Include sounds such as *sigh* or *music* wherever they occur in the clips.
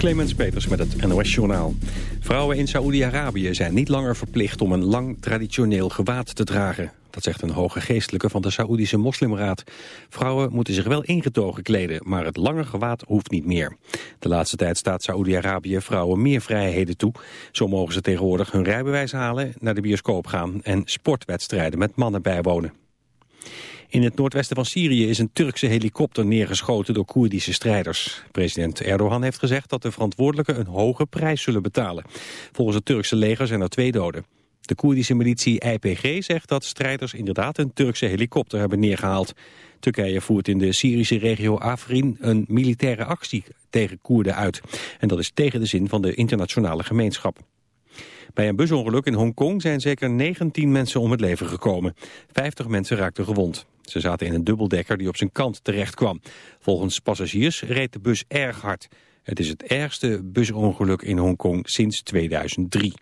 Clemens Peters met het NOS Journaal. Vrouwen in Saoedi-Arabië zijn niet langer verplicht om een lang traditioneel gewaad te dragen. Dat zegt een hoge geestelijke van de Saoedische Moslimraad. Vrouwen moeten zich wel ingetogen kleden, maar het lange gewaad hoeft niet meer. De laatste tijd staat Saoedi-Arabië vrouwen meer vrijheden toe. Zo mogen ze tegenwoordig hun rijbewijs halen, naar de bioscoop gaan... en sportwedstrijden met mannen bijwonen. In het noordwesten van Syrië is een Turkse helikopter neergeschoten door Koerdische strijders. President Erdogan heeft gezegd dat de verantwoordelijken een hoge prijs zullen betalen. Volgens het Turkse leger zijn er twee doden. De Koerdische militie IPG zegt dat strijders inderdaad een Turkse helikopter hebben neergehaald. Turkije voert in de Syrische regio Afrin een militaire actie tegen Koerden uit. En dat is tegen de zin van de internationale gemeenschap. Bij een busongeluk in Hongkong zijn zeker 19 mensen om het leven gekomen. 50 mensen raakten gewond. Ze zaten in een dubbeldekker die op zijn kant terecht kwam. Volgens passagiers reed de bus erg hard. Het is het ergste busongeluk in Hongkong sinds 2003.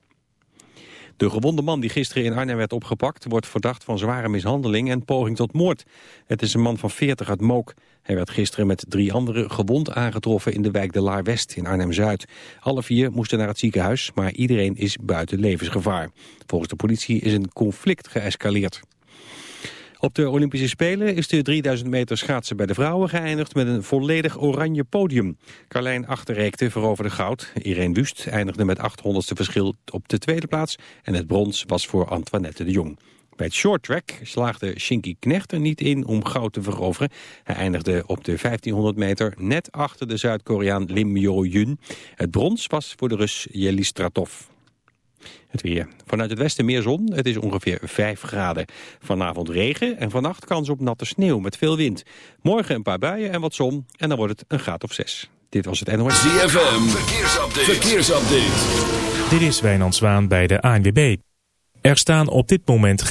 De gewonde man die gisteren in Arnhem werd opgepakt... wordt verdacht van zware mishandeling en poging tot moord. Het is een man van 40 uit Mook. Hij werd gisteren met drie anderen gewond aangetroffen... in de wijk de Laar West in Arnhem-Zuid. Alle vier moesten naar het ziekenhuis, maar iedereen is buiten levensgevaar. Volgens de politie is een conflict geëscaleerd. Op de Olympische Spelen is de 3000 meter schaatsen bij de vrouwen geëindigd met een volledig oranje podium. Carlijn Achterreekte veroverde goud. Irene Wust eindigde met 800ste verschil op de tweede plaats. En het brons was voor Antoinette de Jong. Bij het short track slaagde Shinky Knecht er niet in om goud te veroveren. Hij eindigde op de 1500 meter net achter de Zuid-Koreaan Lim Yo-jun. Het brons was voor de Rus Jelistratov. Het weer. Vanuit het westen meer zon. Het is ongeveer 5 graden. Vanavond regen en vannacht kans op natte sneeuw met veel wind. Morgen een paar buien en wat zon. En dan wordt het een graad of 6. Dit was het NOS. ZFM. Verkeersupdate. Verkeersupdate. Dit is Wijnand Zwaan bij de ANWB. Er staan op dit moment...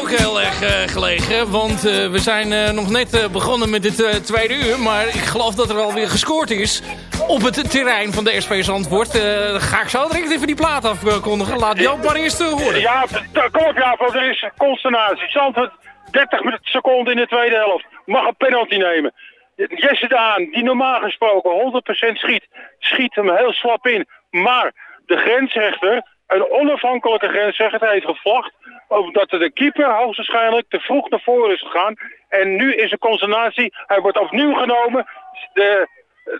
Ook heel erg eh, gelegen. Want eh, we zijn eh, nog net eh, begonnen met dit eh, tweede uur. Maar ik geloof dat er alweer gescoord is op het terrein van de SP Zandvoort. Eh, ga ik zo direct even die plaat afkondigen. Laat Joop maar eerst eh, horen. Ja, klopt ja, want er is consternatie. Zandvoort 30 seconden in de tweede helft. Mag een penalty nemen. Jesse Daan, die normaal gesproken 100% schiet, schiet hem heel slap in. Maar de grensrechter, een onafhankelijke grensrechter, heeft gevlacht omdat de keeper hoogstwaarschijnlijk te vroeg naar voren is gegaan. En nu is er consternatie. Hij wordt opnieuw genomen. De,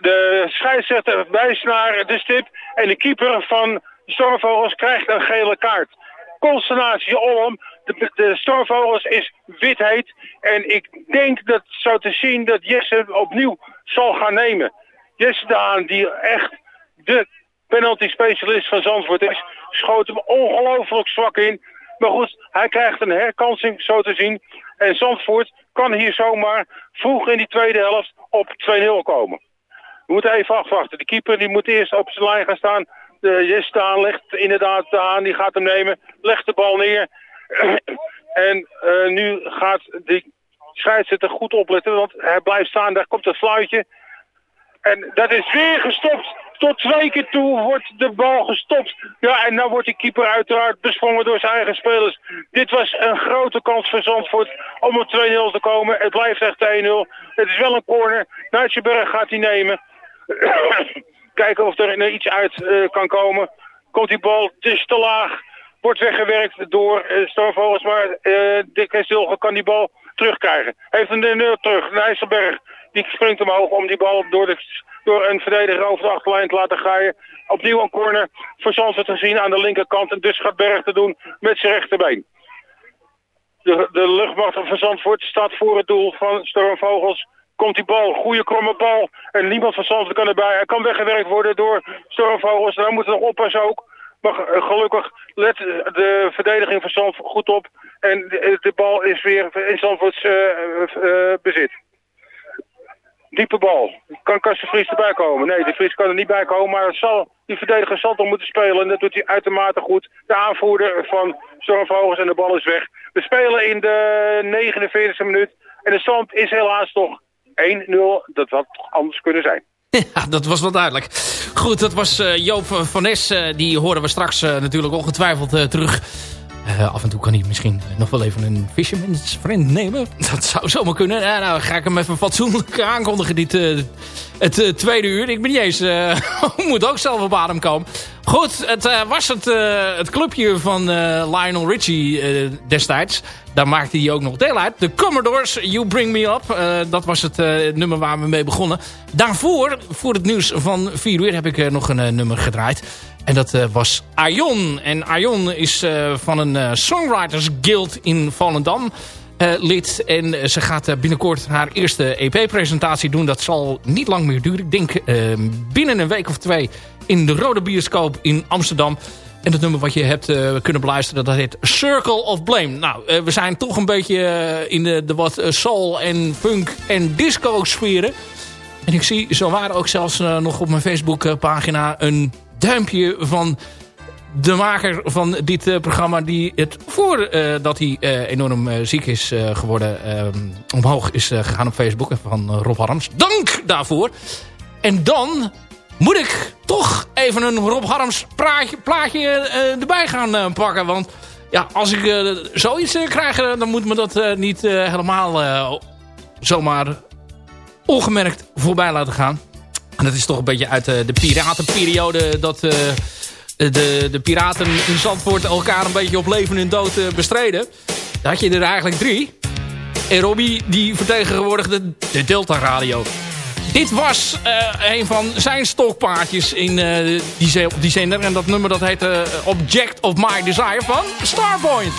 de scheidsrechter wijst naar de stip. En de keeper van Stormvogels krijgt een gele kaart. Consternatie om. De, de Stormvogels is wit heet. En ik denk dat zo te zien dat Jesse opnieuw zal gaan nemen. Jesse Daan, die echt de penalty specialist van Zandvoort is, schoot hem ongelooflijk zwak in. Maar goed, hij krijgt een herkansing zo te zien. En Zandvoort kan hier zomaar vroeg in die tweede helft op 2-0 komen. We moeten even afwachten. De keeper die moet eerst op zijn lijn gaan staan. De Daan legt inderdaad de aan, die gaat hem nemen. Legt de bal neer. *clears throat* en eh, nu gaat die scheidsrechter goed opletten, want hij blijft staan. Daar komt het fluitje. En dat is weer gestopt. Tot twee keer toe wordt de bal gestopt. Ja, en dan wordt die keeper uiteraard besprongen door zijn eigen spelers. Dit was een grote kans voor Zandvoort om op 2-0 te komen. Het blijft echt 1-0. Het is wel een corner. Nijtjeberg gaat die nemen. *coughs* Kijken of er iets uit eh, kan komen. Komt die bal, het is te laag. Wordt weggewerkt door uh, maar eh Dick kan die bal terugkrijgen. Heeft hem de terug. Nijsselberg, die springt omhoog om die bal door, de, door een verdediger over de achterlijn te laten gaan. Opnieuw een corner voor Zandvoort te zien aan de linkerkant. En dus gaat Berg te doen met zijn rechterbeen. De, de luchtmacht van Zandvoort staat voor het doel van Stormvogels. Komt die bal, goede kromme bal. En niemand van Zandvoort kan erbij. Hij kan weggewerkt worden door Stormvogels. Daar moeten we nog oppassen ook. Maar eh, gelukkig let de verdediging van Zandvoort goed op. En de, de bal is weer in Zandvoorts eh, eh, bezit. Diepe bal. Kan Kasten Vries erbij komen? Nee, de Vries kan er niet bij komen. Maar zal, die verdediger zal toch moeten spelen. En dat doet hij uitermate goed. De aanvoerder van Stormvogels en de bal is weg. We spelen in de 49e minuut. En de stand is helaas toch 1-0. Dat had toch anders kunnen zijn. *laughs* Ja, dat was wel duidelijk. Goed, dat was eh, Joop van Nes. eh, die horen we straks eh, natuurlijk ongetwijfeld terug. Eh, af en toe kan hij misschien nog wel even een Fisherman's Friend nemen. Dat zou zomaar kunnen. Nou, nou ga ik hem even fatsoenlijk aankondigen, dit, eh, het eh, tweede uur. Ik ben niet eens... eh, *laughs* moet ook zelf op adem komen. Goed, het eh, was het, eh, het clubje van eh, Lionel Richie eh, destijds. Daar maakte hij ook nog deel uit. De Commodores, You Bring Me Up. Eh, dat was het eh, nummer waar we mee begonnen. Daarvoor, voor het nieuws van 4 uur, heb ik eh, nog een nummer gedraaid. En dat was Aion. En Aion is van een Songwriters Guild in Volendam lid. En ze gaat binnenkort haar eerste EP-presentatie doen. Dat zal niet lang meer duren. Ik denk binnen een week of twee in de Rode Bioscoop in Amsterdam. En het nummer wat je hebt eh, kunnen beluisteren, dat heet Circle of Blame. Nou, eh, we zijn toch een beetje eh, in de, de wat soul en funk en disco sferen. En ik zie zowaar ook zelfs nog op mijn Facebook pagina een duimpje van de maker van dit programma... die het voordat dat hij enorm ziek is geworden... omhoog is gegaan op Facebook van Rob Harms. Dank daarvoor. En dan moet ik toch even een Rob Harms praatje, plaatje eh, erbij gaan eh, pakken. Want ja, als ik eh, zoiets krijg, dan moet me dat niet helemaal zomaar ongemerkt voorbij laten gaan. En dat is toch een beetje uit de piratenperiode dat de, de piraten in Zandvoort elkaar een beetje op leven en dood bestreden. Daar had je er eigenlijk drie. En Robbie die vertegenwoordigde de Delta Radio. Dit was eh, een van zijn stokpaardjes in eh, die, die zender. En dat nummer dat heet eh, Object of My Desire van Starpoint.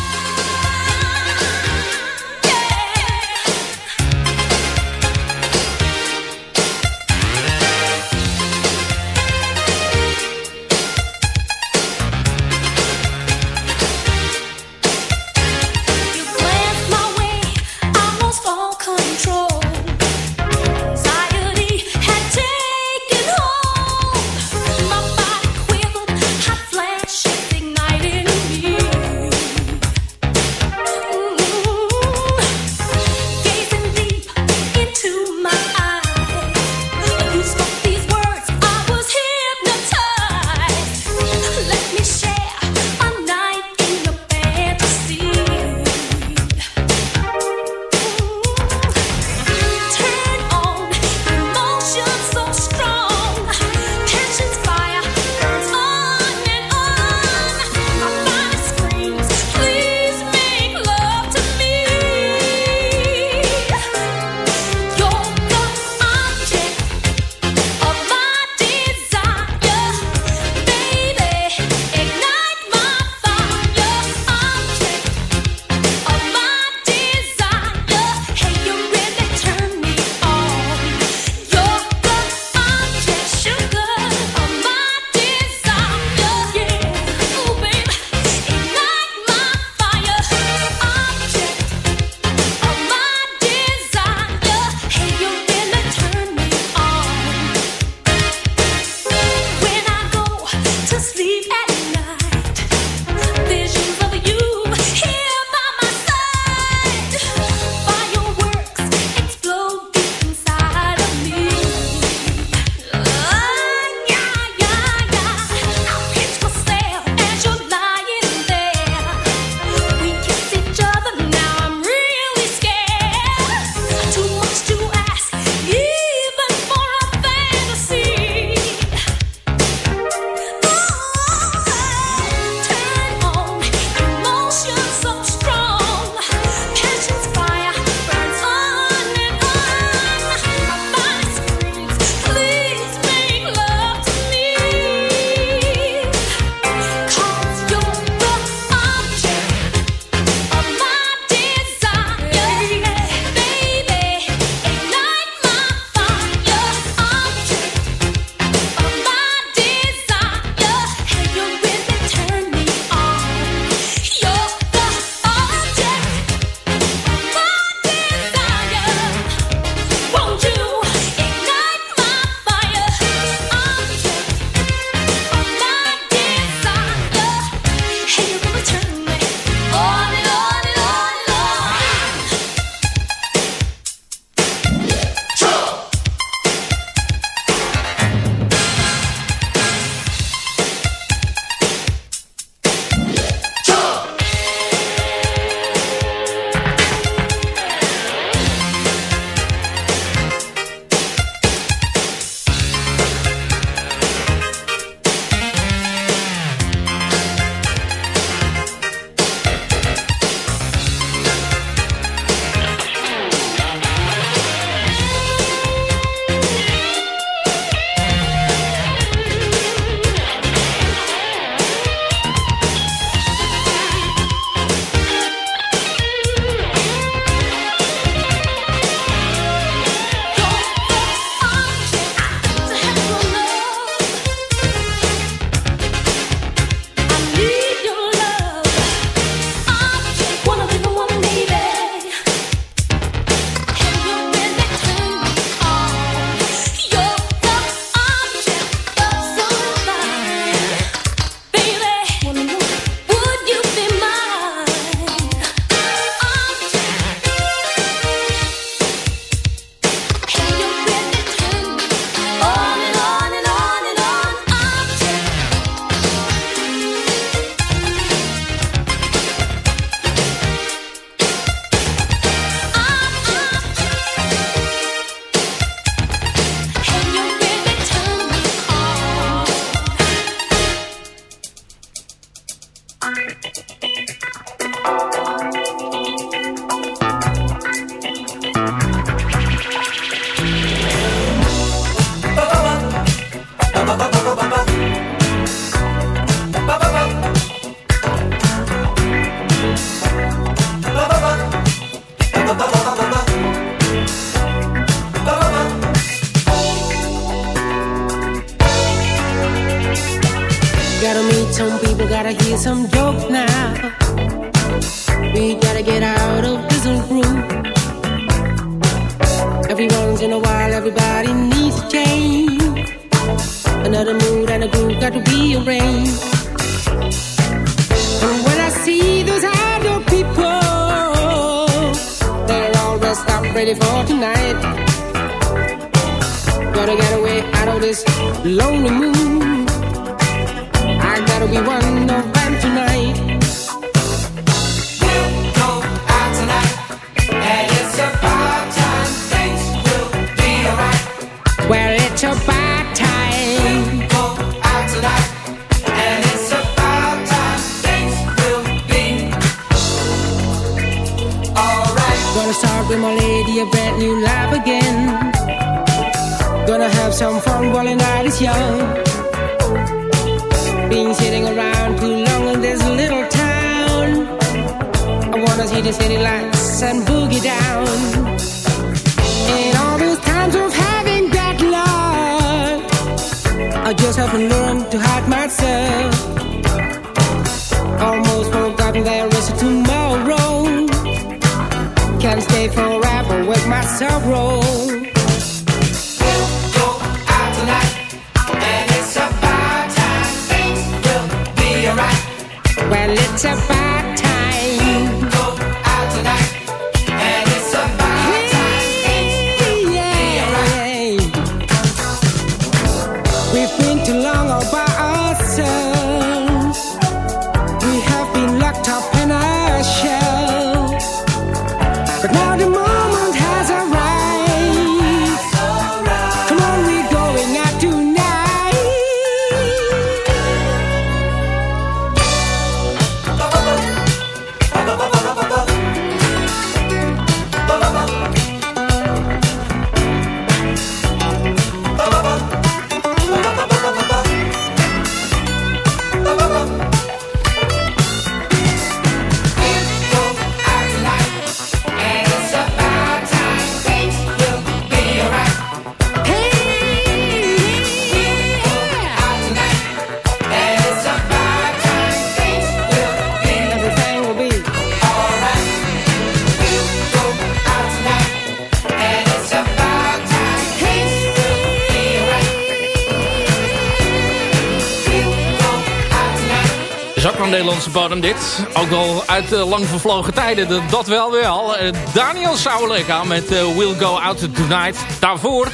Bodem dit. Ook wel uit eh, lang vervlogen tijden, dat, wel wel. Eh, Daniel Sauleka met eh, We'll Go Out Tonight. Daarvoor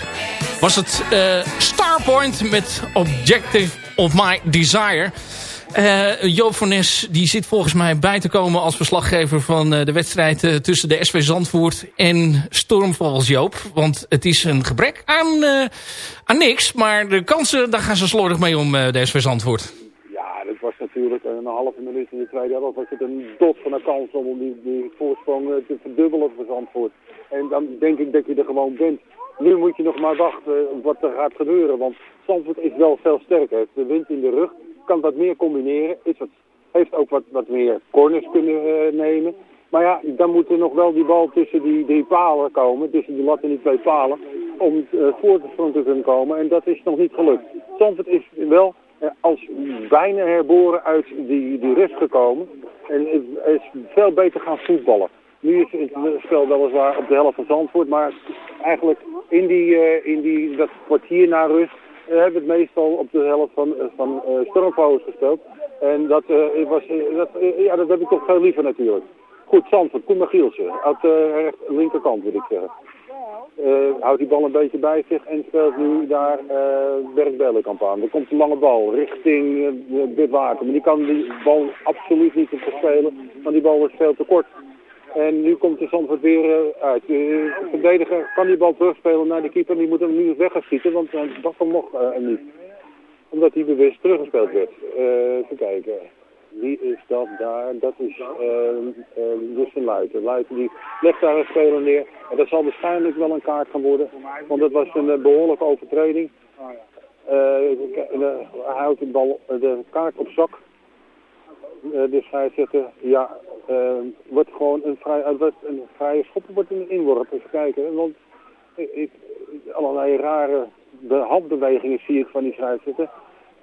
was het eh, Starpoint met Objective of My Desire. Joop van Nes die zit volgens mij bij te komen als verslaggever van de wedstrijd tussen de SV Zandvoort en Stormvals Joop. Want het is een gebrek aan, aan niks, maar de kansen, daar gaan ze slordig mee om, de SV Zandvoort. Was natuurlijk een halve minuut in de tweede helft. Was het een dot van een kans om die, die voorsprong eh, te verdubbelen voor Zandvoort. En dan denk ik dat je er gewoon bent. Nu moet je nog maar wachten op wat er gaat gebeuren. Want Zandvoort is wel veel sterker. Heeft de wind in de rug. Kan wat meer combineren. Is heeft ook wat, wat meer corners kunnen eh, nemen. Maar ja, dan moet er nog wel die bal tussen die drie palen komen. Tussen die lat en die twee palen. Om uh, voor te kunnen komen. En dat is nog niet gelukt. Zandvoort is wel eh, als bijna herboren uit die, die rest gekomen. En is, veel beter gaan voetballen. Nu is het spel weliswaar op de helft van Zandvoort. Maar eigenlijk in, die, eh, in die, dat kwartier na rust eh, hebben we het meestal op de helft van, eh, van eh Stormvouwers gespeeld. En dat, eh, was, eh, dat, eh, ja, dat heb ik toch veel liever natuurlijk. Goed, Zandvoort, Koen Gielsen. Uit de linkerkant wil ik zeggen. Eh, houdt die bal een beetje bij zich en speelt nu daar uh, Berg Bellenkamp aan. Er komt een lange bal richting uh. Maar die kan die bal absoluut niet verspelen, want die bal is veel te kort. En nu komt de Zandvoort weer uit. De verdediger kan die bal terugspelen naar de keeper. Die moet hem nu weg gaan want dat mocht uh, niet. Omdat hij bewust teruggespeeld werd. Uh, even kijken. Wie is dat daar? Dat is uh, uh, Justin Luiten. Luiten die legt daar een speler neer. En dat zal waarschijnlijk wel een kaart gaan worden. Want dat was een uh, behoorlijke overtreding. hij houdt de, bal, de kaart op zak. de scheidsrechter, ja, wordt gewoon een, vrij, een vrije schop wordt een inworp. Even kijken. Want ik, allerlei rare handbewegingen zie ik van die scheidsrechter.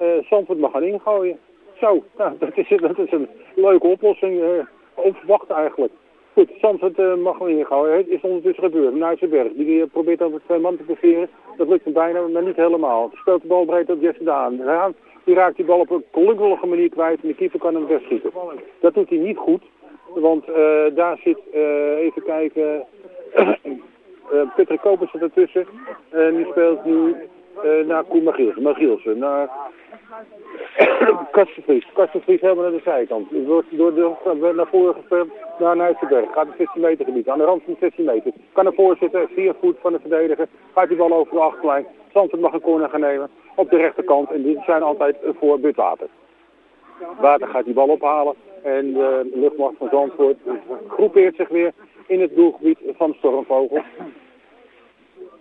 Uh, Zandvoort mag gaan ingooien. Zo. Nou, dat, is, dat is een leuke oplossing. eh onverwacht eigenlijk. Goed, Zandvoort eh, mag wel ingooien. Het is ondertussen gebeurd. Nijsselberg, die eh, probeert over twee man te passeren. Dat lukt hem bijna, maar niet helemaal. Speelt de bal breed op Jesse Daan. Daan die raakt die bal op een klungelige manier kwijt en de keeper kan hem wegschieten. Dat doet hij niet goed, want daar zit, even kijken, uh, Patrick Kopers zit ertussen. En die speelt nu naar Koen Magielsen naar *coughs* Kastenvries. Kastenvries helemaal naar de zijkant. Wordt door de, wordt naar voren gespeeld naar Nijsselberg. Gaat het 16 meter gebied, aan de rand van de 16 meter. Kan ervoor zitten, 4 voet van de verdediger. Gaat die bal over de achterlijn. Zandvoort mag een corner gaan nemen op de rechterkant. En die zijn altijd voor Butwater. Water gaat die bal ophalen. En de luchtmacht van Zandvoort groepeert zich weer in het doelgebied van Stormvogel.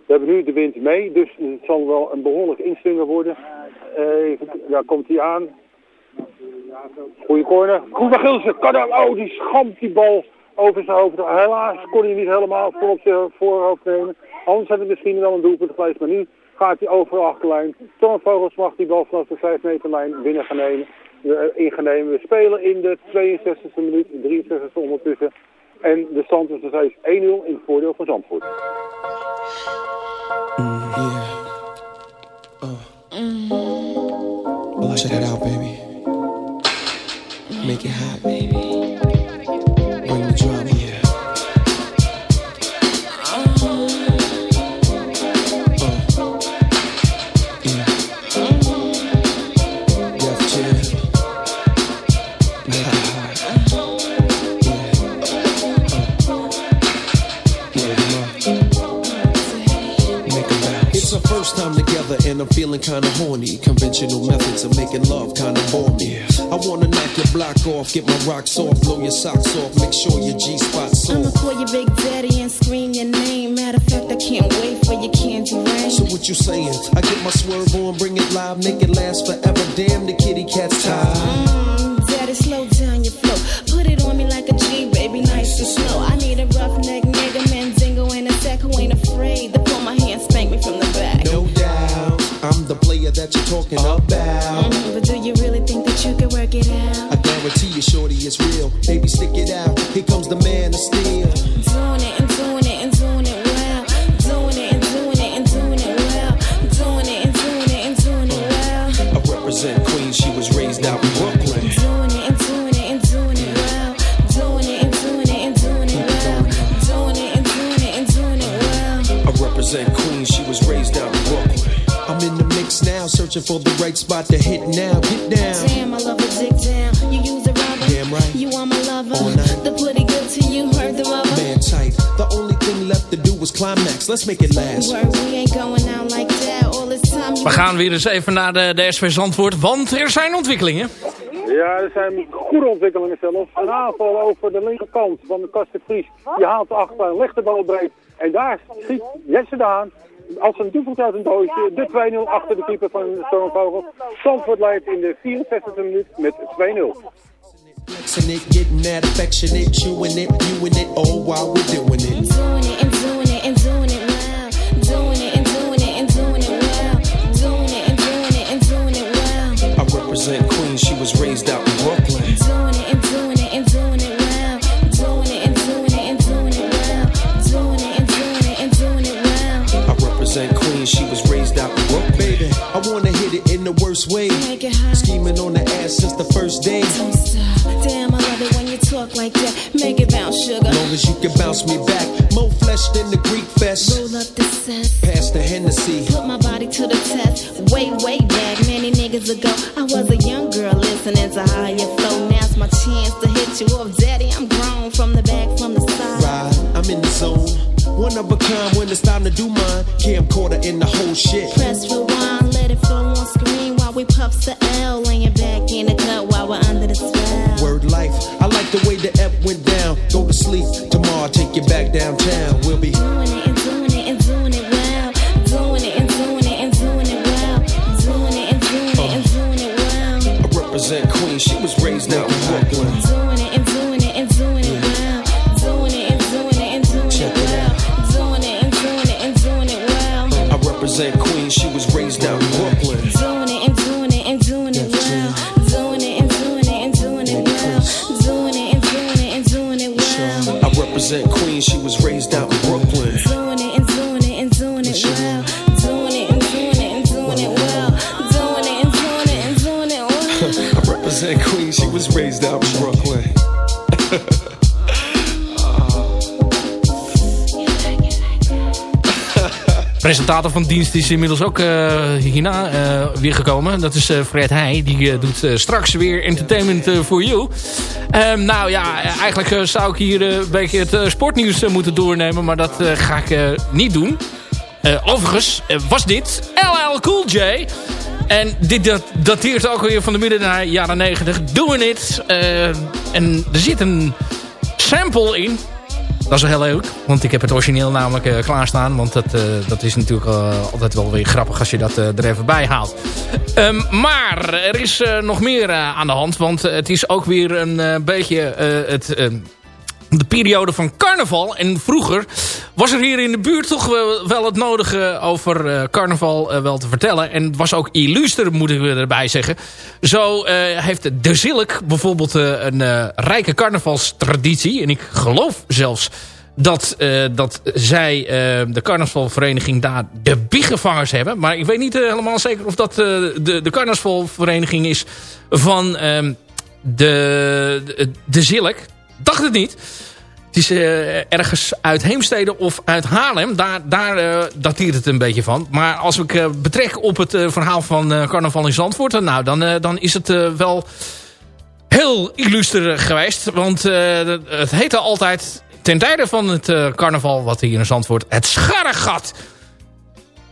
We hebben nu de wind mee, dus het zal wel een behoorlijk inslinger worden. Eh, Even, daar komt hij aan. Goeie corner. Koen Gilsen, kan oh die schampt die bal over zijn hoofd. Helaas kon hij niet helemaal voor op zijn voorhoofd nemen. Anders had het misschien wel een doelpunt geweest, maar nu gaat hij over de achterlijn. Stormvogels mag die bal vanaf de 5 meter lijn binnen gaan nemen. eh. We spelen in de 62e minuut, 63e ondertussen. En de stand is steeds 1-0 in het voordeel van Zandvoort. Make it hot, baby. Bring the drama. Yeah. Yeah. I'm feeling kinda horny. Conventional methods of making love kinda bore me. I wanna knock your block off, get my rocks off, blow your socks off, make sure your G spot's I'ma call you Big Daddy and scream your name. Matter of fact, I can't wait for your candy rain. So what you saying? I get my swerve on, bring it live, make it last forever. Damn, the kitty cat's tired. Baby, stick it out. Here comes the man of steel. Doing it and doing it and doing it well. Doing it and doing it and doing it well. Doing it and doing it and doing it well. I represent Queens. She was raised out in Brooklyn. Doing it and doing it and doing it well. Doing it and doing it and doing it well. Doing it and doing it and doing it well. I represent Queens. She was raised out in Brooklyn. I'm in the mix now, searching for the right spot to hit now. Get down. Climax. Let's make it last. Word, we ain't going out like that. All this time you We gaan weer eens even naar de, de SV Zandvoort, want er zijn ontwikkelingen. Ja, er zijn goede ontwikkelingen zelfs. Een aanval over de linkerkant van de Kasten Vries. Die haalt de achterlijn, legt de bal breed. En daar schiet Jesse Daan als een doelpunt uit een doosje de 2-0 achter de keeper van de Stormvogel. Zandvoort leidt in de 64e minuut met 2-0. Flexing it, getting that affectionate, chewing it, viewing it, all while we're doing it. doing it and doing it and doing it well. Doing it and doing it and doing it well. Doing it and doing it and doing it well. I represent Queens. She was raised out in Brooklyn. Doing it and doing it and doing it well. Doing it and doing it and doing it well. Doing it and doing it and doing it well. I represent Queens. She was raised out in Brooklyn. Baby, I wanna in the worst way. Make it hot. Scheming on the ass since the first day. Don't stop. Damn, I love it when you talk like that. Make it bounce, sugar. Long as you can bounce me back. More flesh than the Greek fest. Roll up the set. Pass the Hennessy. Put my body to the test. Way, way back, many niggas ago. I was a young girl listening to higher flow. Now's my chance to hit you up, daddy. I'm grown from the back, from the side. Ride, I'm in the zone. One of a kind when it's time to do mine. Camcorder in the whole shit. Press rewind, L. Laying back in the cut while we're under the spell. Word life. I like the way the F went down. Go to sleep. Tomorrow I'll take you back downtown. Presentator van dienst is inmiddels ook uh, hierna uh, weer gekomen. Dat is uh, Fred Heij. Die doet straks weer Entertainment for You. Um, nou ja, eigenlijk zou ik hier een beetje het sportnieuws moeten doornemen. Maar dat ga ik niet doen. overigens was dit LL Cool J. En dit dat, dateert ook weer van de midden jaren 90. Doing It. en er zit een sample in dat is wel heel leuk, want ik heb het origineel namelijk uh, klaarstaan. Want dat, uh, dat is natuurlijk uh, altijd wel weer grappig als je dat er even bij haalt. Um, maar er is nog meer aan de hand. Want het is ook weer een beetje het de periode van carnaval. En vroeger was er hier in de buurt toch wel het nodige over uh, carnaval uh, wel te vertellen. En het was ook illuster, moeten we erbij zeggen. Zo uh, heeft De Zilk bijvoorbeeld een rijke carnavalstraditie. En ik geloof zelfs dat, dat zij, de carnavalvereniging, daar de biegevangers hebben. Maar ik weet niet helemaal zeker of dat de, de carnavalvereniging is van ehm, de, de, de Zilk dacht het niet. Het is uh, ergens uit Heemstede of uit Haarlem. Daar, daar uh, dateert het een beetje van. Maar als ik uh, betrek op het verhaal van carnaval in Zandvoort... nou, dan, dan is het wel heel illuster geweest. Want het heette altijd ten tijde van het carnaval... wat hier in Zandvoort het Scharregat.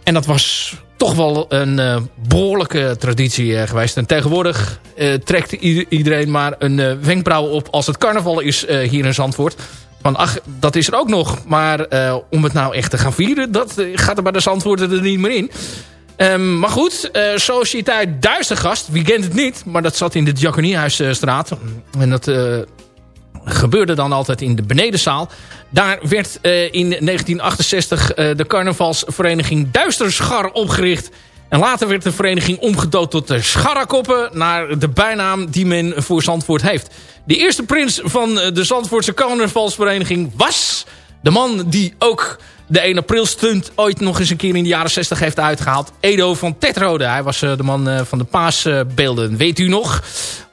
En dat was toch wel een behoorlijke traditie geweest. En tegenwoordig trekt iedereen maar een wenkbrauw op... als het carnaval is hier in Zandvoort... Van ach, dat is er ook nog. Maar uh, om het nou echt te gaan vieren, dat uh, gaat er bij de Zandvoorten er niet meer in. Um, maar goed, uh, Sociëteit Duistergast, wie kent het niet? Maar dat zat in de Diakoniehuisstraat. En dat gebeurde dan altijd in de benedenzaal. Daar werd in 1968 de carnavalsvereniging Duisterschar opgericht... En later werd de vereniging omgedoopt tot de Scharrakoppen... naar de bijnaam die men voor Zandvoort heeft. De eerste prins van de Zandvoortse carnavalsvereniging was... de man die ook de 1 april stunt ooit nog eens een keer in de jaren 60 heeft uitgehaald. Edo van Tetrode. Hij was de man van de paasbeelden. Weet u nog?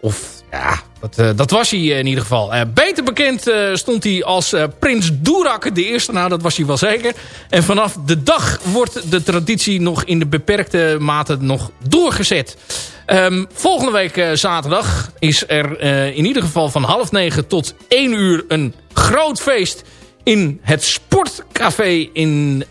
Of ja, dat, uh, dat was hij in ieder geval. Uh, beter bekend stond hij als Prins Doerak, de eerste. Nou, dat was hij wel zeker. En vanaf de dag wordt de traditie nog in de beperkte mate nog doorgezet. Um, volgende week zaterdag is er in ieder geval van half negen tot één uur een groot feest in het Sportcafé in,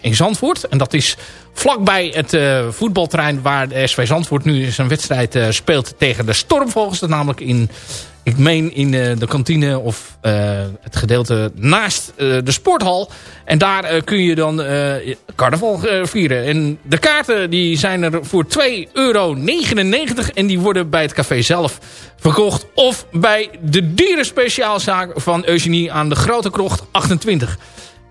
in Zandvoort. En dat is vlakbij het uh, voetbalterrein waar de SV Zandvoort nu zijn wedstrijd uh, speelt tegen de Stormvogels. Dat namelijk in, ik meen in uh, de kantine of het gedeelte naast de sporthal. En daar kun je dan carnaval vieren. En de kaarten die zijn er voor 2,99 euro. En die worden bij het café zelf verkocht. Of bij de dierenspeciaalzaak van Eugenie aan de Grote Krocht 28.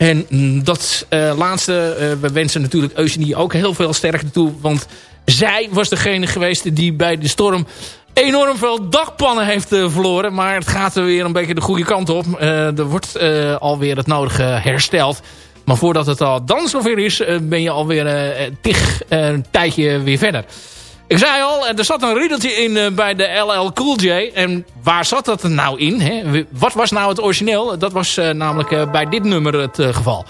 En mm, dat uh, laatste, uh, we wensen natuurlijk Eugenie ook heel veel sterkte toe. Want zij was degene geweest die bij de storm enorm veel dakpannen heeft uh, verloren. Maar het gaat er weer een beetje de goede kant op. er wordt alweer het nodige hersteld. Maar voordat het al dan zover is, ben je alweer tig een tijdje weer verder. Ik zei al, er zat een riedeltje in uh, bij de LL Cool J. En waar zat dat nou in? Hè? Wat was nou het origineel? Dat was uh, namelijk bij dit nummer het geval.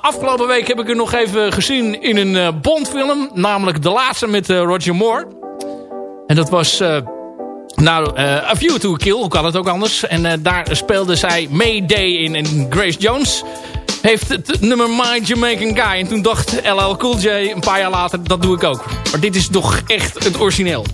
afgelopen week heb ik er nog even gezien in een Bondfilm. Namelijk de laatste met Roger Moore. En dat was... nou, A View to a Kill, hoe kan het ook anders? En daar speelde zij Mayday in en Grace Jones heeft het nummer My Jamaican Guy. En toen dacht LL Cool J een paar jaar later, dat doe ik ook. Maar dit is toch echt het origineel.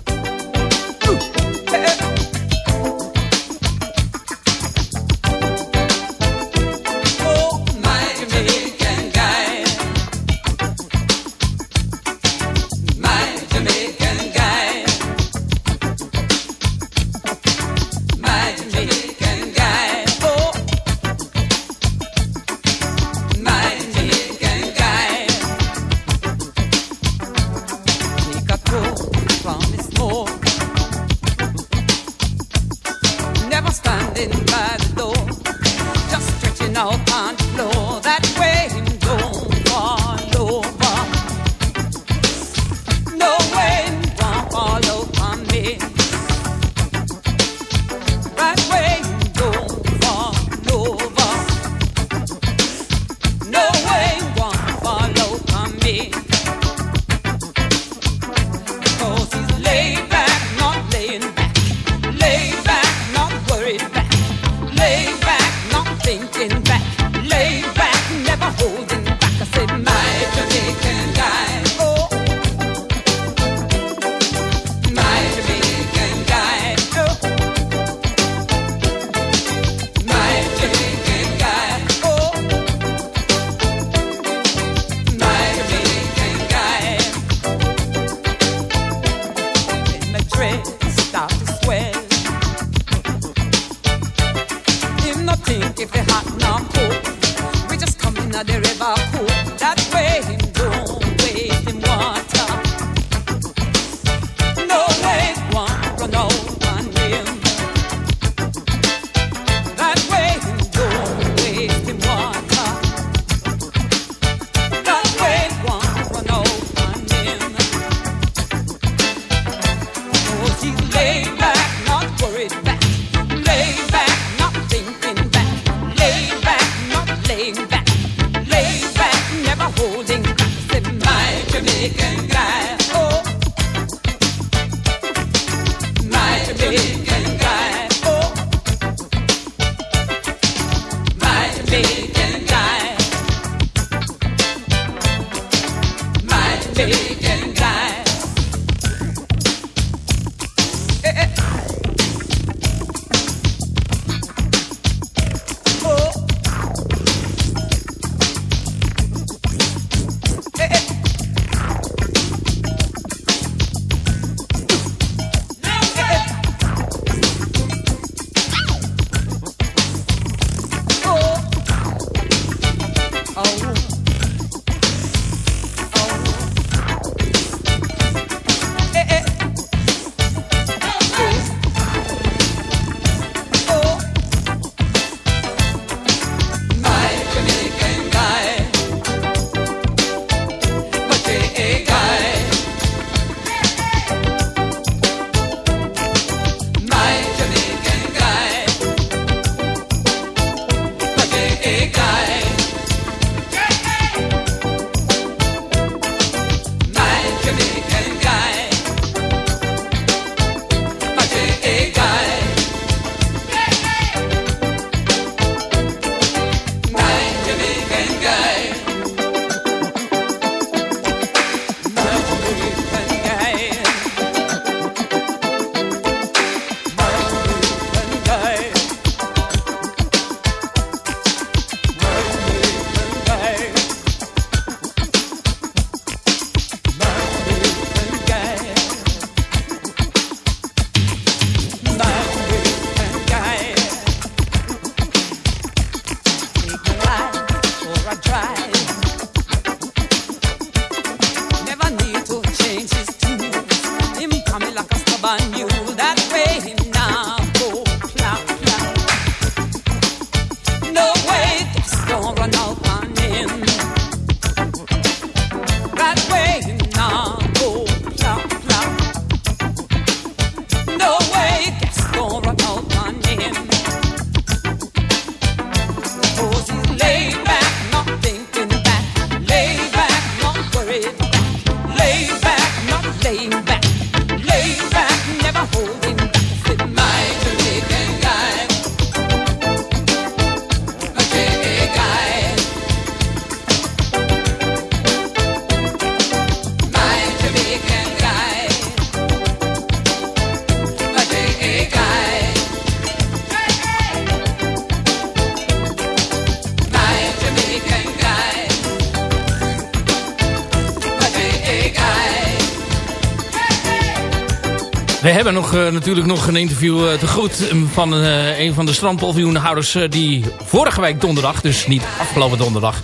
Eh, natuurlijk nog een interview eh, te goed van eh, een van de strandpaviljoenhouders die vorige week donderdag, dus niet afgelopen donderdag,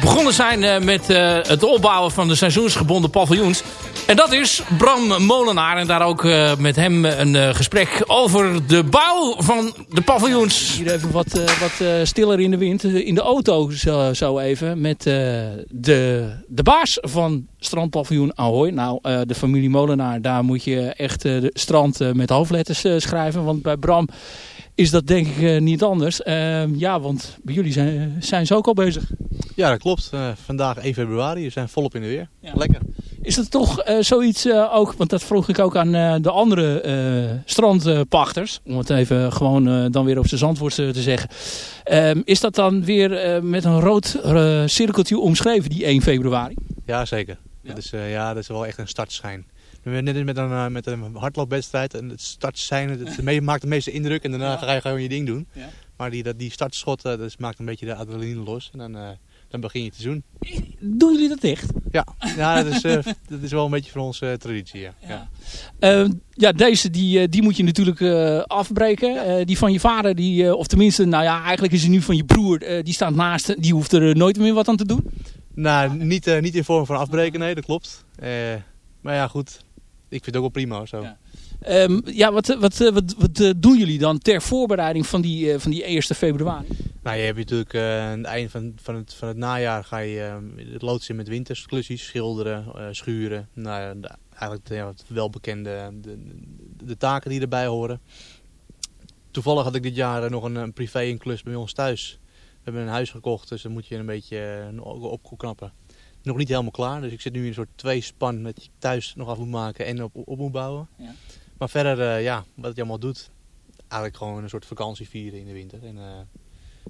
begonnen zijn met het opbouwen van de seizoensgebonden paviljoens. En dat is Bram Molenaar. En daar ook eh, met hem een eh, gesprek over de bouw van de paviljoens. Hier even wat, eh, wat eh, stiller in de wind. Eh, In de auto zo, zo even. Met eh, de, de baas van strandpaviljoen Ahoy. Nou, eh, de familie Molenaar. Daar moet je echt eh, de strand eh, met hoofdletters eh, schrijven. Want bij Bram is dat denk ik eh, niet anders. Ehm, ja, want bij jullie zijn, zijn ze ook al bezig. Ja, dat klopt. Eh, vandaag 1 februari. We zijn volop in de weer. Lekker. Is dat toch eh, zoiets eh, ook, want dat vroeg ik ook aan eh, de andere strandpachters, om het even gewoon dan weer op zijn zandwoord te zeggen. Ehm, is dat dan weer met een rood cirkeltje omschreven, die 1 februari? Ja, zeker. Dat, is, ja, dat is wel echt een startschijn. We zijn net met een, met een hardloopwedstrijd. En het startschijn het, maakt de meeste indruk. En daarna ga je gewoon je ding doen. Maar die, dat, die startschot, dat maakt een beetje de adrenaline los. En dan, dan begin je te doen. Doen jullie dat echt? Ja, ja dat, is, eh, *laughs* dat is wel een beetje van onze eh, traditie. Ja. Ja. Ehm, ja, deze die, eh, die moet je natuurlijk afbreken. Die van je vader, die, of tenminste, nou ja, eigenlijk is hij nu van je broer. die staat naast, die hoeft er nooit meer wat aan te doen. Nou, niet, niet in vorm van afbreken, nee, dat klopt. Maar ja, goed. Ik vind het ook wel prima. Zo. Ehm, ja, wat, wat, eh, wat, wat eh, doen jullie dan ter voorbereiding van die, eh, van die 1 februari? Nou, je hebt natuurlijk aan het eind van, van, het, van het najaar ga je eh, het loods in met wintersklusjes, schilderen, schuren. Nou, de- eigenlijk de, ja, het welbekende de, de, taken die erbij horen. Toevallig had ik dit jaar nog een, een privé een klus bij ons thuis. We hebben een huis gekocht, dus dan moet je een beetje op, opknappen. Nog niet helemaal klaar, dus ik zit nu in een soort tweespan dat je thuis nog af moet maken en op, op moet bouwen. Ja. Maar verder, eh, ja, wat je allemaal doet, eigenlijk gewoon een soort vakantie vieren in de winter. En eh,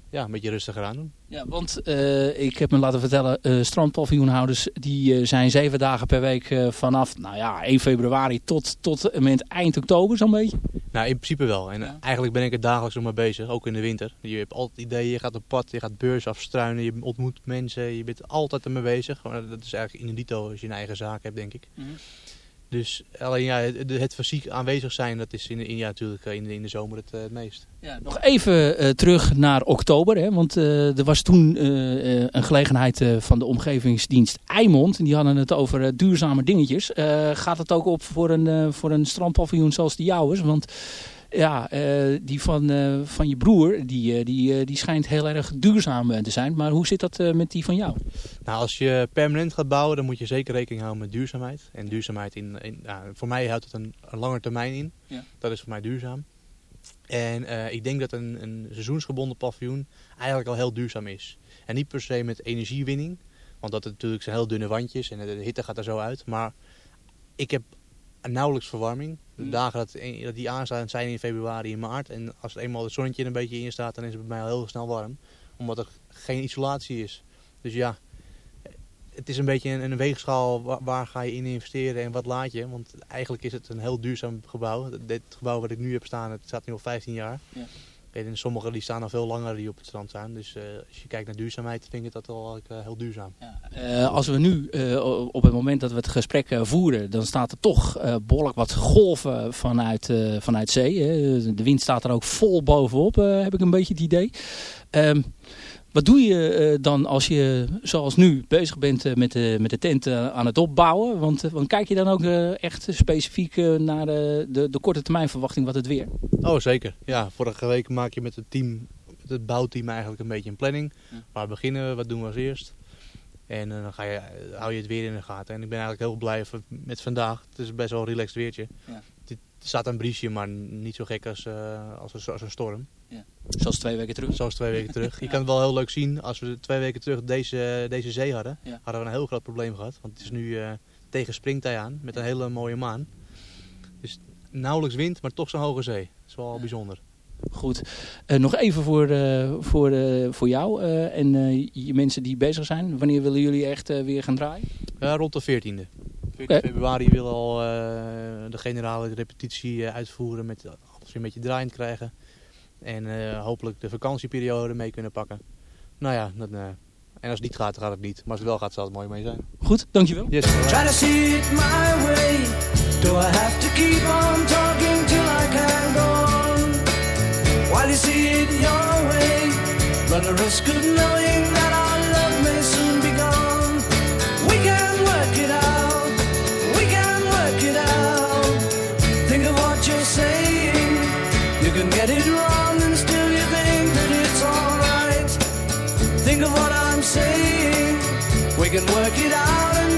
ja, een beetje rustiger aan doen. Ja, want eh, ik heb me laten vertellen, eh strandpaviljoenhouders die zijn zeven dagen per week vanaf nou ja, 1 februari tot, tot eind oktober zo'n beetje. Nou, in principe wel. En eigenlijk ben ik er dagelijks nog mee bezig, ook in de winter. Je hebt altijd ideeën, je gaat op pad, je gaat beurs afstruinen, je ontmoet mensen, je bent altijd ermee bezig. Maar dat is eigenlijk in dito als je een eigen zaak hebt, denk ik. Dus alleen ja, het, het fysiek aanwezig zijn, dat is in, in, ja, natuurlijk in, de- in de zomer het, eh, het meest. Ja, nog even eh, terug naar oktober. Hè, want eh, er was toen eh, eh, een gelegenheid eh, van de omgevingsdienst Eimond. En die hadden het over eh, duurzame dingetjes. Eh, gaat het ook op voor een, eh, voor een strandpaviljoen zoals die jouw is? Want ja, eh, die van, eh, van je broer, die, eh, die, die schijnt heel erg duurzaam te zijn. Maar hoe zit dat met die van jou? Nou, als je permanent gaat bouwen, dan moet je zeker rekening houden met duurzaamheid. En duurzaamheid, in, in, voor mij houdt het een, een lange termijn in. Ja. Dat is voor mij duurzaam. En ik denk dat een, een seizoensgebonden paviljoen eigenlijk al heel duurzaam is. En niet per se met energiewinning, want dat het natuurlijk zijn heel dunne wandjes en de hitte gaat er zo uit. Maar ik heb nauwelijks verwarming. De dagen dat, dat die aanstaan zijn in februari en maart. En als er eenmaal het zonnetje er een beetje in staat, dan is het bij mij al heel snel warm. Omdat er geen isolatie is. Dus ja, het is een beetje een, een weegschaal waar, waar ga je in investeren en wat laat je. Want eigenlijk is het een heel duurzaam gebouw. Dit gebouw wat ik nu heb staan, het staat nu al 15 jaar. Ja. En sommige die staan al veel langer die op het strand staan. Dus eh, als je kijkt naar duurzaamheid, vind ik dat wel eh, heel duurzaam. Eh, als we nu op het moment dat we het gesprek voeren, dan staat er toch eh, behoorlijk wat golven vanuit, vanuit zee. Hè. De wind staat er ook vol bovenop, heb ik een beetje het idee. Ehm, wat doe je eh, dan als je, zoals nu, bezig bent eh, met, de, met de tent eh, aan het opbouwen? Want, want kijk je dan ook echt specifiek naar de, de, de korte termijn verwachting wat het weer? Oh, zeker. Ja, vorige week maak je met het team, met het bouwteam eigenlijk een beetje een planning. Waar beginnen we, wat doen we als eerst? En dan ga je, hou je het weer in de gaten. En ik ben eigenlijk heel blij met vandaag. Het is best wel een relaxed weertje. Ja. Het staat een briesje, maar niet zo gek als, eh, als, een, als een storm. Zoals twee weken terug. Zoals twee weken terug. Je *laughs* kan het wel heel leuk zien. Als we twee weken terug deze, deze zee hadden, Ja. hadden we een heel groot probleem gehad. Want het is nu eh, tegen springtij aan, met een hele mooie maan. Dus nauwelijks wind, maar toch zo'n hoge zee. Dat is wel bijzonder. Goed. Eh, nog even voor, voor, voor jou en je mensen die bezig zijn. Wanneer willen jullie echt weer gaan draaien? Ja, rond de 14e. 14 Oké. februari wil al eh, de generale repetitie eh, uitvoeren met alles weer een beetje draaiend krijgen. En eh, hopelijk de vakantieperiode mee kunnen pakken. Nou ja, dat, eh, en als het niet gaat, dan gaat het niet. Maar als het wel gaat, zal het mooi mee zijn. Goed, dankjewel. Yes. Try to see it my way. Do I have to keep on talking till I can go on? While you see it your way, run the risk of knowing that our love get it wrong and still you think that it's alright. Think of what I'm saying. We can work it out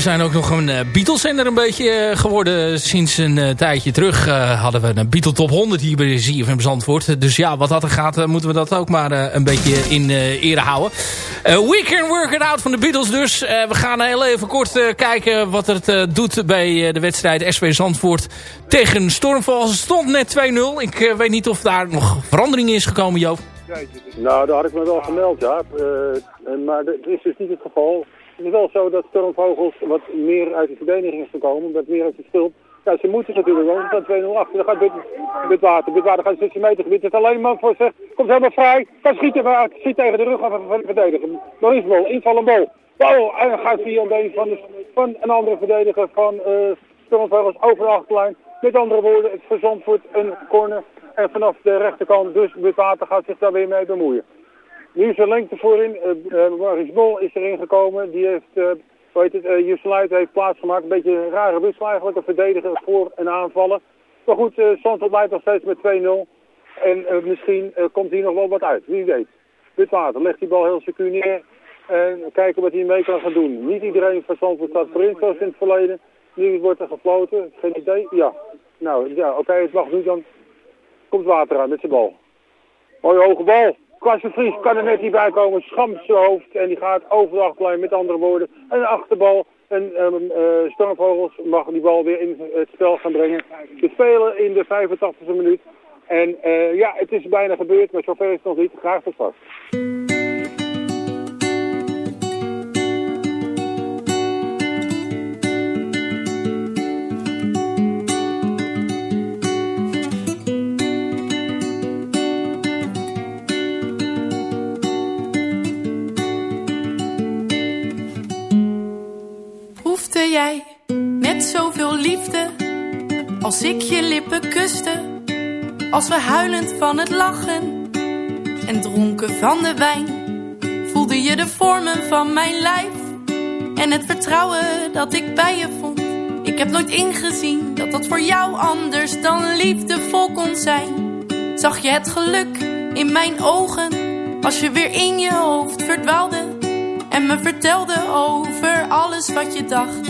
we zijn ook nog een uh, Beatles-zender een beetje eh, geworden. Sinds een eh, tijdje terug eh, hadden we een Beatle Top 100 hier bij ZFM Zandvoort. Dus ja, wat dat er gaat, eh, moeten we dat ook maar eh, een beetje in eh, ere houden. Eh, we can work it out van de Beatles dus. Eh, we gaan heel even kort eh, kijken wat het eh, doet bij eh, de wedstrijd SV Zandvoort tegen Stormval. Stond net 2-0. Ik eh, weet niet of daar nog verandering is gekomen, Joop. Nou, daar had ik me wel gemeld, ja. Eh, eh, maar dat is dus niet het geval. Het is wel zo dat Stormvogels wat meer uit de verdediging is gekomen, wat meer uit de schuld. Ja, ze moeten natuurlijk wel, want dan 2-0 achter. Dan gaat Bit, Bitwater, Bitwater gaat 16 meter gebied. Het is alleen man voor zich, komt helemaal vrij. Kan schieten, maar schiet tegen de rug van de verdediger. Bol, invallen bal. Bal, en dan gaat via een van, de- van een andere verdediger van uh, Stormvogels over de achterlijn. Met andere woorden, het verzand wordt een corner. En vanaf de rechterkant, dus Bitwater gaat zich daar weer mee bemoeien. Nu is er lengte voorin. Uh, uh, Maurice Bol is erin gekomen. Die heeft, hoe heet het, Justin Luit heeft plaatsgemaakt. Een beetje een rare wissel eigenlijk. Een verdediger voor en aanvallen. Maar goed, uh, leidt nog steeds met 2-0. En misschien komt hier nog wel wat uit. Wie weet. Witwater legt die bal heel secuur neer. En kijken wat hij mee kan gaan doen. Niet iedereen van Zandvoort staat voorin zoals in het verleden. Nu wordt er gefloten. Geen idee. Ja. Nou, ja, oké. Het mag nu dan. Komt water aan met zijn bal. Mooie hoge bal. Klasse Vries kan er net niet bij komen, schampt zijn hoofd en die gaat over de achterlijn met andere woorden. Een achterbal en um, uh, Stormvogels mag die bal weer in het spel gaan brengen. We spelen in de 85e minuut en uh, ja, het is bijna gebeurd, maar zover is het nog niet. Graag tot straks. Jij net zoveel liefde als ik je lippen kuste? Als we huilend van het lachen en dronken van de wijn, voelde je de vormen van mijn lijf en het vertrouwen dat ik bij je vond. Ik heb nooit ingezien dat dat voor jou anders dan liefdevol kon zijn. Zag je het geluk in mijn ogen als je weer in je hoofd verdwaalde en me vertelde over alles wat je dacht.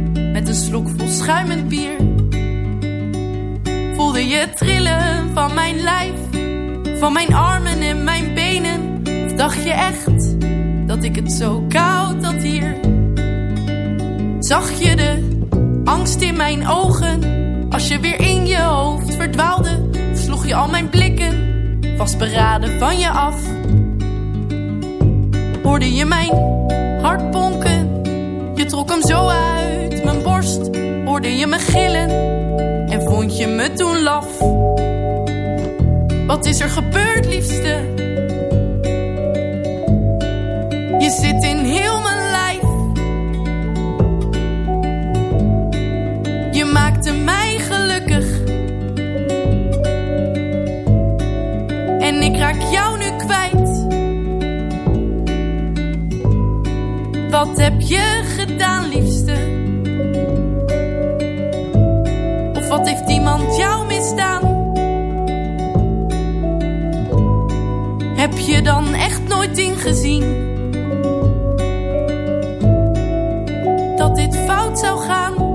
een slok vol schuimend bier? Voelde je trillen van mijn lijf, van mijn armen en mijn benen? Of dacht je echt dat ik het zo koud had hier? Zag je de angst in mijn ogen als je weer in je hoofd verdwaalde? Sloeg je al mijn blikken vastberaden van je af? Hoorde je mijn hart bonken? Je trok hem zo uit. Hoorde je me gillen? En vond je me toen laf? Wat is er gebeurd, liefste? Je zit in heel mijn lijf. Je maakte mij gelukkig. En ik raak jou nu kwijt. Wat heb je dan echt nooit ingezien dat dit fout zou gaan?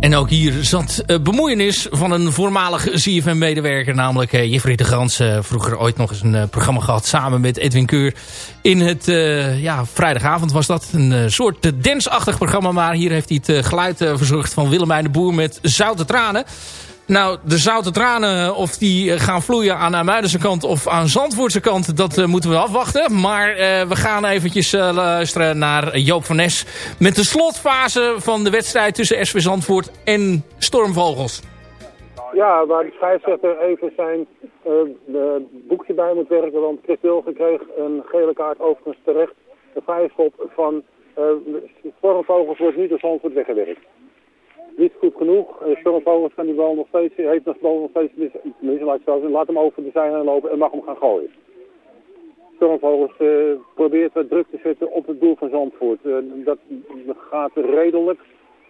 En ook hier zat uh, bemoeienis van een voormalig CFM-medewerker, namelijk uh, Jeffrey de Grans. Uh, vroeger ooit nog eens een programma gehad samen met Edwin Keur. In het, ja, vrijdagavond was dat. Een soort dansachtig programma, maar hier heeft hij het geluid verzorgd van Willemijn de Boer met Zoute Tranen. Nou, de zoute tranen, of die gaan vloeien aan Amuidense kant of aan Zandvoortse kant, dat uh, moeten we afwachten. Maar uh, we gaan eventjes uh, luisteren naar Joop van Nes met de slotfase van de wedstrijd tussen SV Zandvoort en Stormvogels. Ja, waar de scheidsrechter even zijn boekje bij moet werken, want Chris Wilgen kreeg een gele kaart overigens terecht. De vijfschop van Stormvogels wordt niet door Zandvoort weggewerkt niet goed genoeg. Uh, Stormvogels kan die bal nog steeds, heeft nog bal nog steeds, tenminste laat, zo, laat hem over de zijlijn lopen en mag hem gaan gooien. Stormvogels uh, probeert wat druk te zetten op het doel van Zandvoort. Uh, dat gaat redelijk.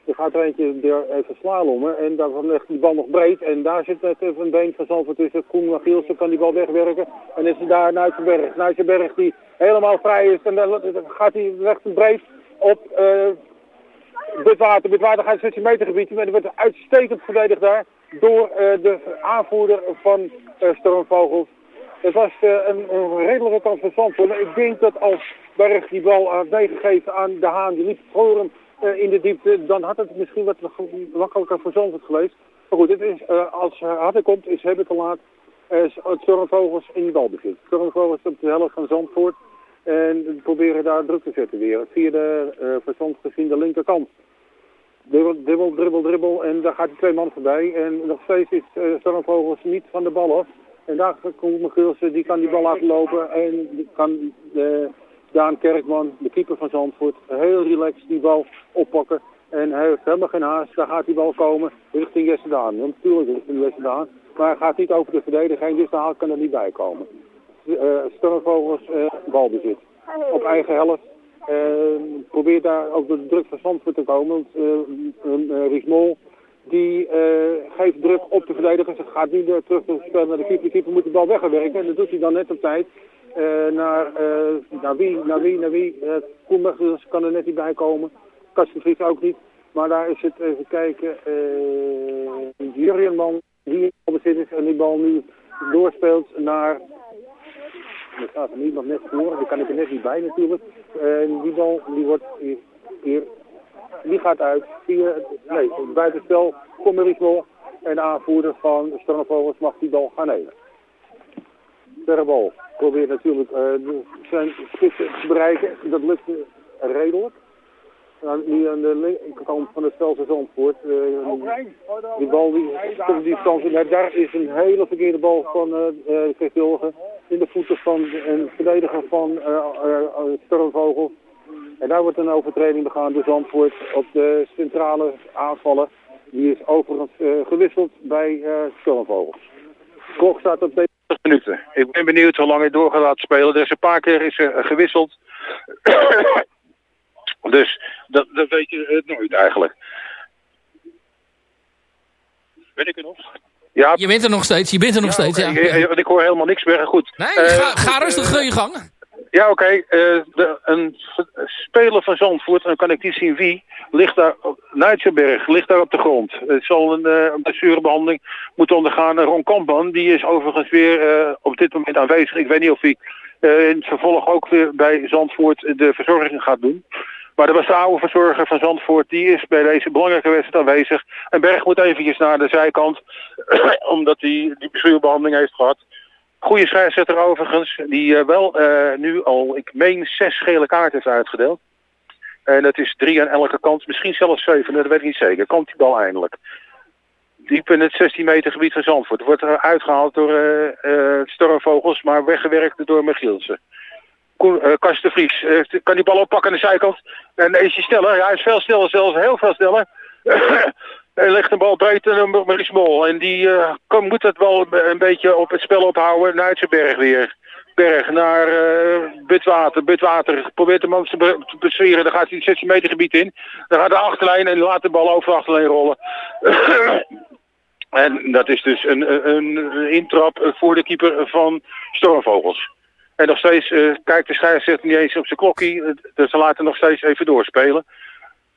Er gaat er eentje er even slalommen en daarvan ligt die bal nog breed. En daar zit net even een been van Zandvoort tussen. Koen Gielsen kan die bal wegwerken. En is hij daar Nuitsenberg. Nuitsenberg die helemaal vrij is. En dan gaat hij recht breed op Bitwater. Bitwater gaat 16 meter gebied. Er wordt uitstekend verdedigd daar door uh, de aanvoerder van uh, Stormvogels. Het was uh, een, een, redelijke kans van Zandvoort. Maar ik denk dat als Berg die bal had meegegeven aan de Haan, die liep voor hem in de diepte, dan had het misschien wat makkelijker voor Zandvoort geweest. Maar goed, het is, als Harder komt, is het te laat. Stormvogels in bal begint. Stormvogels op de helft van Zandvoort. En proberen daar druk te zetten weer. Via de uh, verstand gezien de linkerkant. Dribbel, dribbel, dribbel, dribbel. En daar gaat die twee man voorbij. En nog steeds is uh, Stormvogels niet van de bal af. En daar komt Michielsen, die kan die bal laten lopen. En die kan de, Daan Kerkman, de keeper van Zandvoort, heel relaxed die bal oppakken. En hij heeft helemaal geen haast. Daar gaat die bal komen richting Jesse Daan. Natuurlijk richting Jesse Daan. Maar hij gaat niet over de verdediging, dus de haal kan er niet bij komen uh, Stormvogels uh, balbezit. Op eigen helft. Uh, probeert daar ook de druk van Zandvoort te komen. Want uh, Riesmol die geeft druk op de verdediger. Ze gaat nu terug naar de keeper. De keeper moet de bal wegwerken. En dat doet hij dan net op tijd. naar, naar wie, naar wie, naar wie. Uh, kan er net niet bij komen. Kastenvries ook niet. Maar daar is het, even kijken, uh, Jurrienman die al bezit is en die bal nu doorspeelt naar er staat er niemand net voor, daar kan ik er net niet bij natuurlijk. En die bal die wordt hier, die gaat uit via, nee, buitenspel, Commerismo en de aanvoerder van Strandvogels mag die bal gaan nemen. Terrebal probeert natuurlijk uh, zijn spitsen te bereiken, dat lukt redelijk. Nou, nu aan de linkerkant van het spel Zandvoort. Uh, die bal die komt die stand in. Daar is een hele verkeerde bal van uh, uh, in de voeten van een verdediger van uh, Stormvogel. En daar wordt een overtreding begaan door Zandvoort op de centrale aanvallen. Die is overigens gewisseld bij uh, Stormvogel. Koch staat op deze 60 minuten. Ik ben benieuwd hoe lang hij door gaat laten spelen. Dus een paar keer is er gewisseld. *coughs* dus dat, dat weet je eh, nooit eigenlijk. Ben ik er nog? Ja, Je bent er nog steeds, je bent er nog steeds, ja. eh, ik hoor helemaal niks meer. Goed. Nee, Eh, ga, ga goed, rustig eh, eh, je gang. Ja, oké. eh, een speler van Zandvoort, en dan kan ik niet zien wie, ligt daar, op- Nijtsenberg, ligt daar op de grond. Het zal een eh, een blessurebehandeling moeten ondergaan. Eh, Ron Kampan, die is overigens weer eh, op dit moment aanwezig. Ik weet niet of hij eh, in het vervolg ook weer bij Zandvoort de verzorging gaat doen. Maar de oude verzorger van Zandvoort, die is bij deze belangrijke wedstrijd aanwezig. En Berg moet eventjes naar de zijkant, *clears throat* omdat hij die blessurebehandeling heeft gehad. Goede scheidsrechter overigens, die eh, wel eh, nu al, ik meen, zes gele kaarten heeft uitgedeeld. En dat is drie aan elke kant, misschien zelfs zeven, dat weet ik niet zeker. Komt die bal eindelijk. Diep in het 16 meter gebied van Zandvoort. Wordt er uitgehaald door eh, Stormvogels, maar weggewerkt door Michielsen. Koen, eh, eh, kan die bal oppakken aan de zijkant. En is hij sneller? Hij is veel sneller, zelfs heel veel sneller. *coughs* Hij legt een bal breed en Maurice Mol. En die eh, moet dat wel een beetje op het spel ophouden. Nuitsenberg weer. Berg naar eh Butwater. Butwater probeert de man te besferen. Dan gaat hij het 16 meter gebied in. Dan gaat de achterlijn en laat de bal over de achterlijn rollen. *coughs* en dat is dus een, een, een intrap voor de keeper van Stormvogels. En nog steeds eh, kijkt de scheidsrechter niet eens op zijn klokkie. Dus ze laten nog steeds even doorspelen.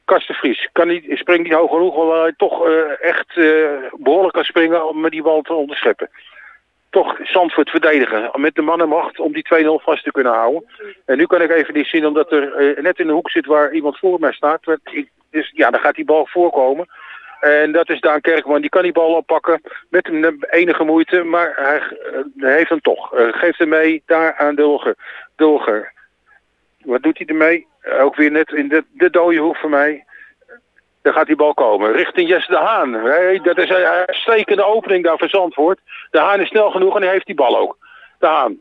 Karsten Vries kan niet, springt niet hoog genoeg, omdat hij toch eh, echt eh, behoorlijk kan springen om die bal te onderscheppen. Toch Zandvoort verdedigen, met de mannenmacht om die 2-0 vast te kunnen houden. En nu kan ik even niet zien, omdat er net in de hoek zit waar iemand voor mij staat. Dus ja, dan gaat die bal voorkomen. En dat is Daan Kerkman. Die kan die bal oppakken met een enige moeite, maar hij eh, heeft hem toch. Eh, geeft hem mee daar aan Dulger. Dulger. Wat doet hij ermee? Eh, Ook weer net in de, de dode hoek voor mij. Daar gaat die bal komen. Richting Jesse de Haan. Hey, dat is een uitstekende opening daar voor Zandvoort. De Haan is snel genoeg en hij heeft die bal ook. De Haan.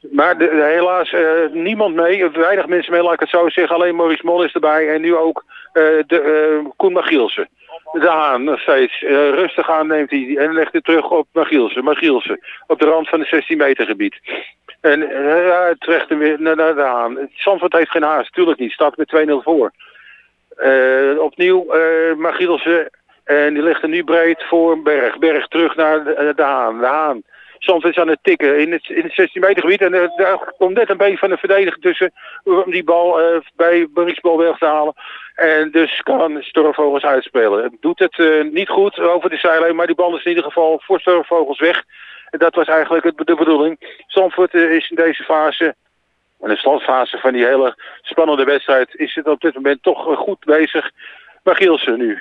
Maar helaas eh, niemand mee, weinig mensen mee, laat ik het zo zeggen. Alleen Maurice Mol is erbij en nu ook eh, de, eh, Koen Magielsen. De Haan nog steeds. Rustig aan neemt hij en legt het terug op Magielsen. Magielsen op de rand van het 16 meter gebied. En terecht weer naar, naar de Haan. Zandvoort heeft geen haast, tuurlijk niet. Staat met 2-0 voor. Opnieuw Magielsen. En die ligt er nu breed voor Berg. Berg terug naar de Haan. De Haan. Zandvoort is aan het tikken in het, in het 16 meter gebied. En eh, daar komt net een beetje van de verdediger tussen. Om die bal eh, bij Bal weg te halen. En dus kan Stormvogels uitspelen. Doet het eh, niet goed over de zijlijn. Maar die bal is in ieder geval voor Stormvogels weg. En dat was eigenlijk het, de bedoeling. Zandvoort is in deze fase in de slotfase van die hele spannende wedstrijd is het op dit moment toch goed bezig. Maar Gielsen nu.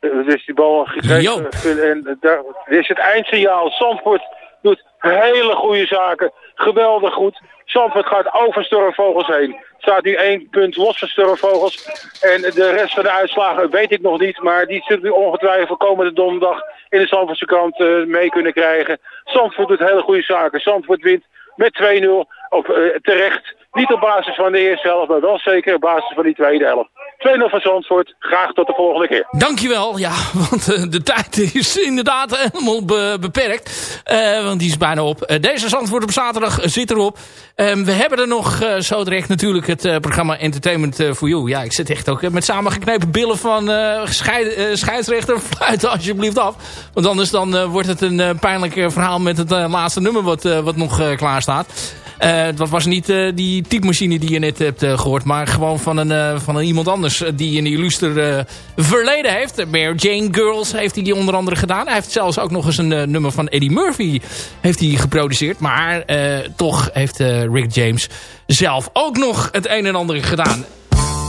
Dus die bal gekregen. En daar is het eindsignaal. Zandvoort doet hele goede zaken. Geweldig goed. Zandvoort gaat over Stormvogels heen. Staat nu één punt los van Stormvogels. En de rest van de uitslagen weet ik nog niet. Maar die zullen we ongetwijfeld komende donderdag in de Zandvoortse krant eh, mee kunnen krijgen. Zandvoort doet hele goede zaken. Zandvoort wint met 2-0 op, eh, terecht. Niet op basis van de eerste helft, maar wel zeker op basis van die tweede helft. 2-0 van Zandvoort. Graag tot de volgende keer. Dankjewel, ja, *laughs* want eh, de tijd is inderdaad helemaal be- beperkt. Eh, want die is bijna op. Eh, deze Zandvoort op zaterdag zit erop. Ehm, we hebben er nog eh, zo direct natuurlijk het programma Entertainment for You. Ja, ik zit echt ook met samengeknepen billen van scheid, scheidsrechter. *laughs* Fluit alsjeblieft af. Want anders dan wordt het een pijnlijk verhaal met het laatste nummer wat, wat nog klaar staat. Eh, dat was niet eh, die typemachine die je net hebt eh, gehoord. Maar gewoon van een, eh, van een iemand anders eh, die een illuster eh, verleden heeft. Mary Jane Girls heeft hij die onder andere gedaan. Hij heeft zelfs ook nog eens een eh, nummer van Eddie Murphy heeft hij geproduceerd. Maar eh, toch heeft eh, Rick James zelf ook nog het een en ander gedaan.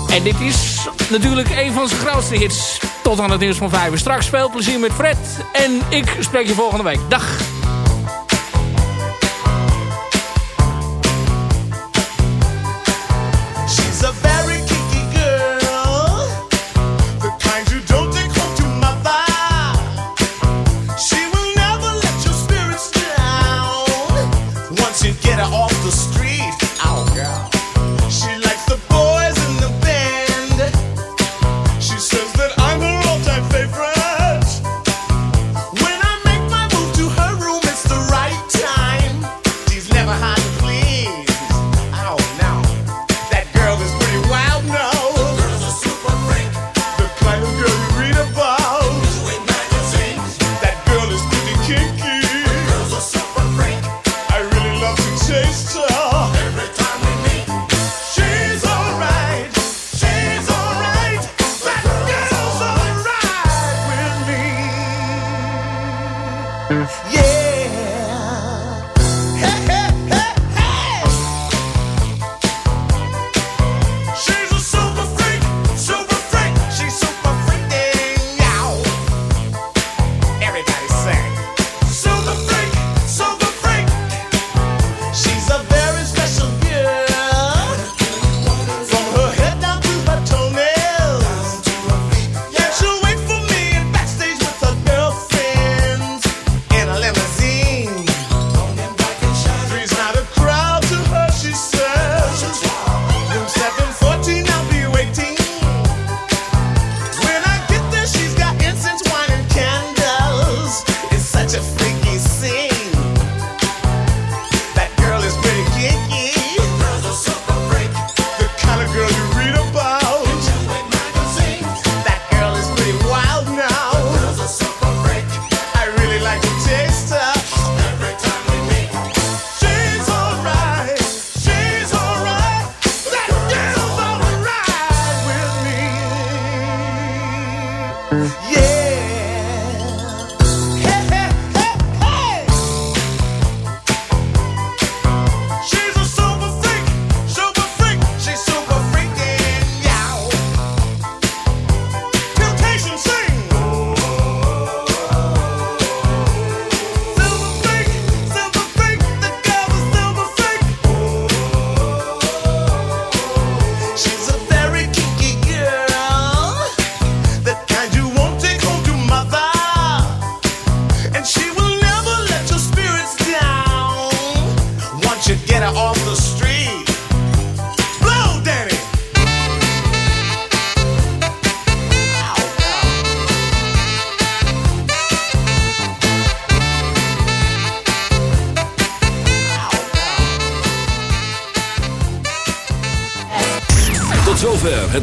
En dit is natuurlijk een van zijn grootste hits. Tot aan het nieuws van vijf. Straks veel plezier met Fred. En ik spreek je volgende week. Dag.